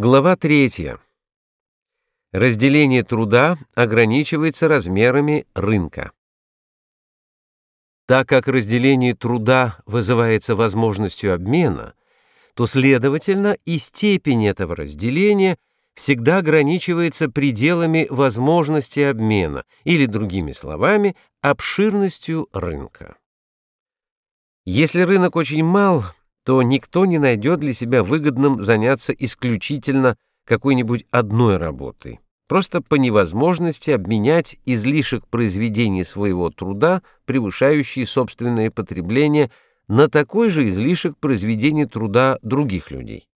Глава 3. Разделение труда ограничивается размерами рынка. Так как разделение труда вызывается возможностью обмена, то, следовательно, и степень этого разделения всегда ограничивается пределами возможности обмена, или, другими словами, обширностью рынка. Если рынок очень мал, то никто не найдет для себя выгодным заняться исключительно какой-нибудь одной работой, просто по невозможности обменять излишек произведения своего труда, превышающий собственное потребление, на такой же излишек произведения труда других людей.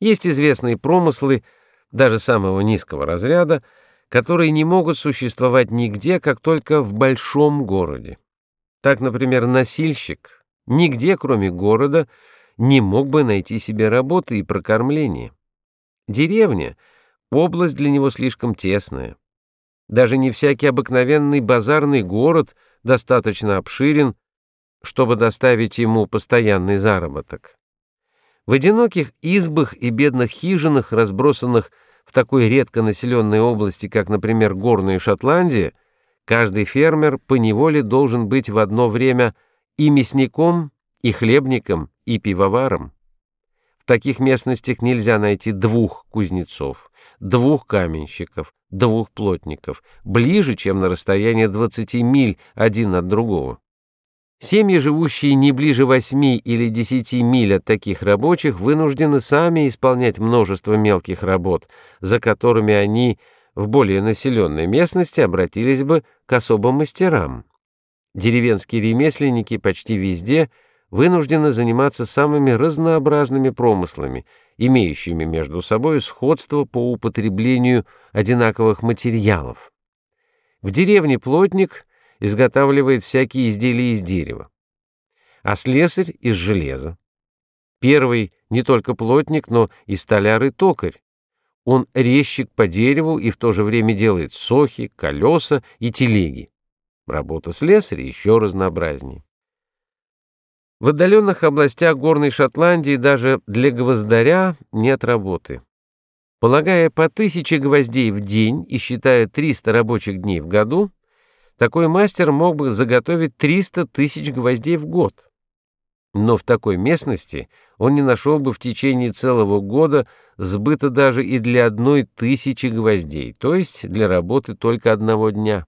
Есть известные промыслы, даже самого низкого разряда, которые не могут существовать нигде, как только в большом городе. Так, например, носильщик нигде, кроме города, не мог бы найти себе работы и прокормления. Деревня — область для него слишком тесная. Даже не всякий обыкновенный базарный город достаточно обширен, чтобы доставить ему постоянный заработок. В одиноких избах и бедных хижинах, разбросанных в такой редко населенной области, как, например, Горная Шотландия, каждый фермер поневоле должен быть в одно время и мясником, и хлебником, и пивоваром. В таких местностях нельзя найти двух кузнецов, двух каменщиков, двух плотников, ближе, чем на расстоянии 20 миль один от другого. Семьи, живущие не ближе 8 или 10 миль от таких рабочих, вынуждены сами исполнять множество мелких работ, за которыми они в более населенной местности обратились бы к особым мастерам. Деревенские ремесленники почти везде вынуждены заниматься самыми разнообразными промыслами, имеющими между собой сходство по употреблению одинаковых материалов. В деревне плотник изготавливает всякие изделия из дерева, а слесарь — из железа. Первый не только плотник, но и столяр и токарь. Он резчик по дереву и в то же время делает сохи, колеса и телеги. Работа слесаря еще разнообразнее. В отдаленных областях горной Шотландии даже для гвоздаря нет работы. Полагая по тысяче гвоздей в день и считая 300 рабочих дней в году, такой мастер мог бы заготовить 300 тысяч гвоздей в год. Но в такой местности он не нашел бы в течение целого года сбыта даже и для одной тысячи гвоздей, то есть для работы только одного дня.